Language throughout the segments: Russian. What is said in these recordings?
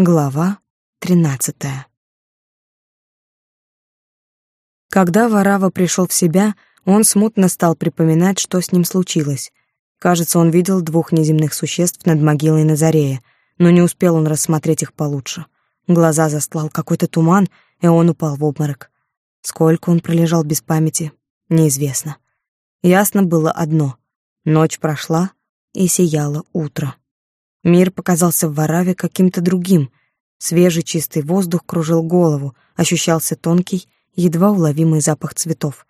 Глава тринадцатая Когда Варава пришел в себя, он смутно стал припоминать, что с ним случилось. Кажется, он видел двух неземных существ над могилой Назарея, но не успел он рассмотреть их получше. Глаза застлал какой-то туман, и он упал в обморок. Сколько он пролежал без памяти, неизвестно. Ясно было одно — ночь прошла, и сияло утро. Мир показался в Вараве каким-то другим. Свежий чистый воздух кружил голову, ощущался тонкий, едва уловимый запах цветов.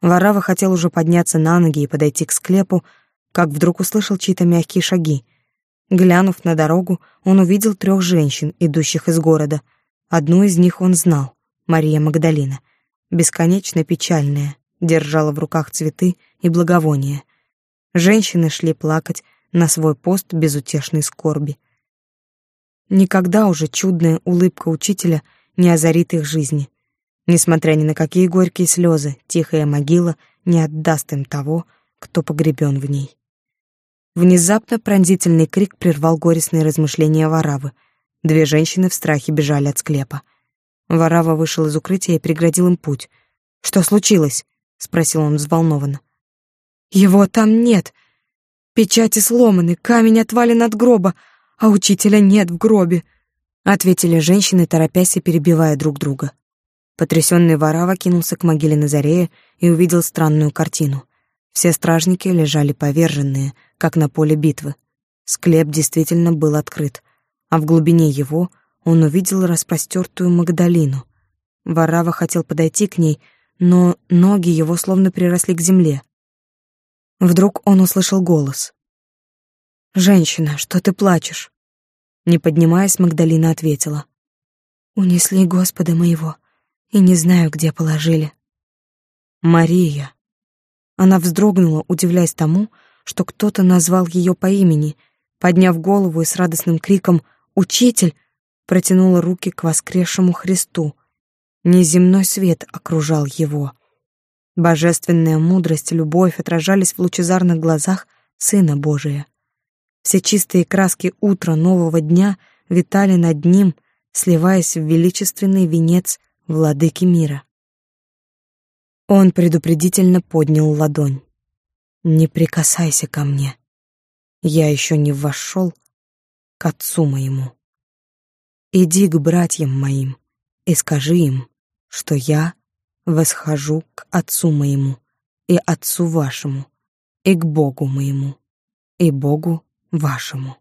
Варава хотел уже подняться на ноги и подойти к склепу, как вдруг услышал чьи-то мягкие шаги. Глянув на дорогу, он увидел трех женщин, идущих из города. Одну из них он знал — Мария Магдалина. Бесконечно печальная, держала в руках цветы и благовония. Женщины шли плакать, на свой пост безутешной скорби. Никогда уже чудная улыбка учителя не озарит их жизни. Несмотря ни на какие горькие слезы, тихая могила не отдаст им того, кто погребен в ней. Внезапно пронзительный крик прервал горестные размышления Варавы. Две женщины в страхе бежали от склепа. Варава вышел из укрытия и преградил им путь. «Что случилось?» — спросил он взволнованно. «Его там нет!» Печати сломаны, камень отвален от гроба, а учителя нет в гробе», — ответили женщины, торопясь и перебивая друг друга. Потрясённый Варава кинулся к могиле Назарея и увидел странную картину. Все стражники лежали поверженные, как на поле битвы. Склеп действительно был открыт, а в глубине его он увидел распростертую Магдалину. Варава хотел подойти к ней, но ноги его словно приросли к земле. Вдруг он услышал голос. «Женщина, что ты плачешь?» Не поднимаясь, Магдалина ответила. «Унесли Господа моего, и не знаю, где положили». «Мария». Она вздрогнула, удивляясь тому, что кто-то назвал ее по имени, подняв голову и с радостным криком «Учитель!» протянула руки к воскресшему Христу. Неземной свет окружал его — Божественная мудрость любовь отражались в лучезарных глазах Сына Божия. Все чистые краски утра нового дня витали над ним, сливаясь в величественный венец владыки мира. Он предупредительно поднял ладонь. «Не прикасайся ко мне. Я еще не вошел к отцу моему. Иди к братьям моим и скажи им, что я восхожу к Отцу моему и Отцу вашему, и к Богу моему, и Богу вашему.